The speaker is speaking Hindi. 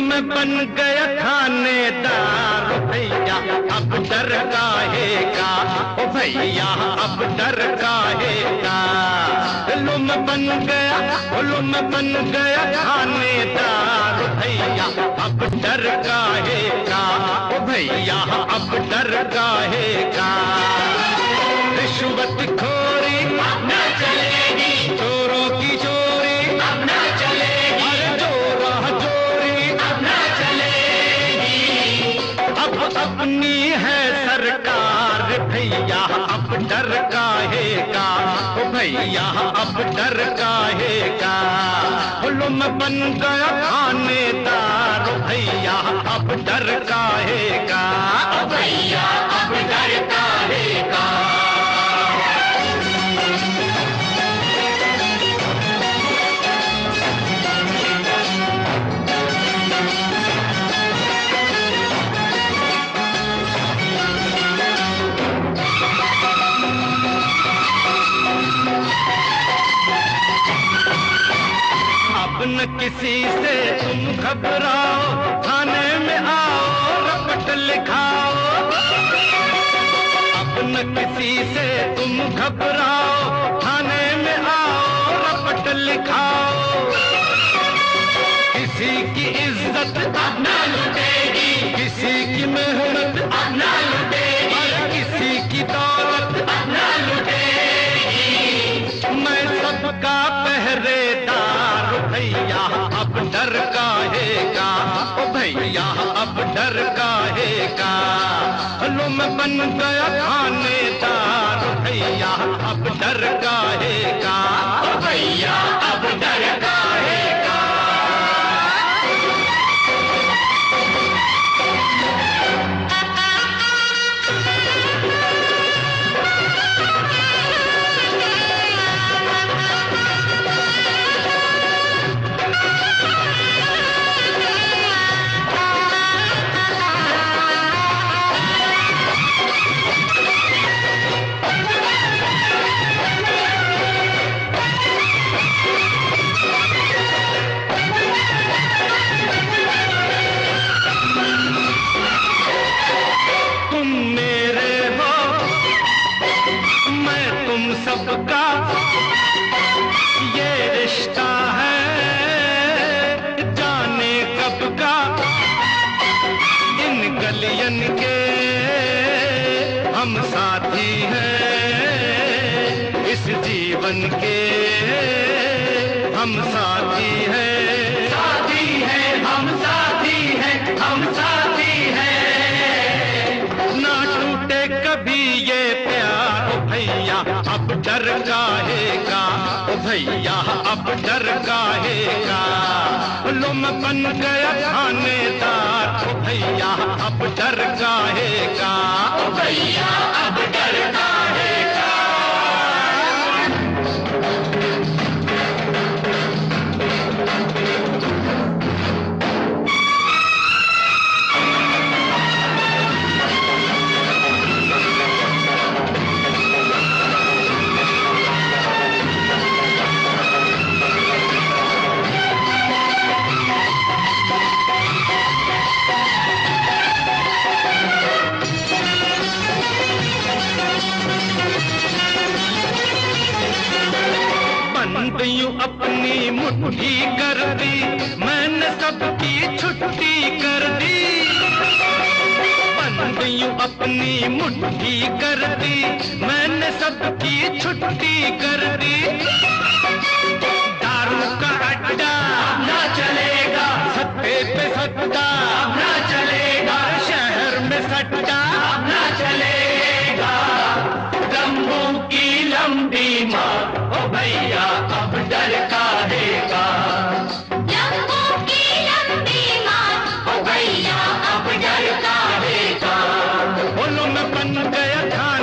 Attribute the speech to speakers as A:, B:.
A: में बन गया थानेदार। भैया, अब डर काहे का ओ भैया, अब डर काहे का खेलों में बन गया खेलों में बन गया थानेदार। भैया, अब डर काहे का ओ भैया, अब डर काहे का रिश्वत खोरी अब डर काहे का मैं बन गया थानेदार, भैया, अब डर काहे का भैया, अब डर का अब न किसी से, तुम घबराओ, थाने में आओ, रपट लिखाओ। अब न किसी से तुम घबराओ, थाने में आओ, रपट लिखाओ। किसी की इज़्ज़त अब न लुटेगी, किसी की मेहनत अब न लुटेगी। मैं बन गया थानेदार भैया अब डर का ओ मैं तुम सबका ये रिश्ता है। जाने कब का इन गलियन के हम साथी हैं। इस जीवन के हम साथी का? ओ भैया, अब डर काहे का लो बन गया थानेदार। भैया, अब डर काहे का भैया, अब डर यूँ अपनी मुट्ठी कर दी। मैंने सबकी छुट्टी कर दी। बंद यूँ अपनी मुट्ठी कर दी। मैंने सबकी छुट्टी कर दी। दारू का अड्डा ना चलेगा। सत्ते पे सट्टा बन गया थान